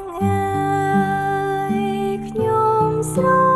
ងអើយខ្ញុំស្រ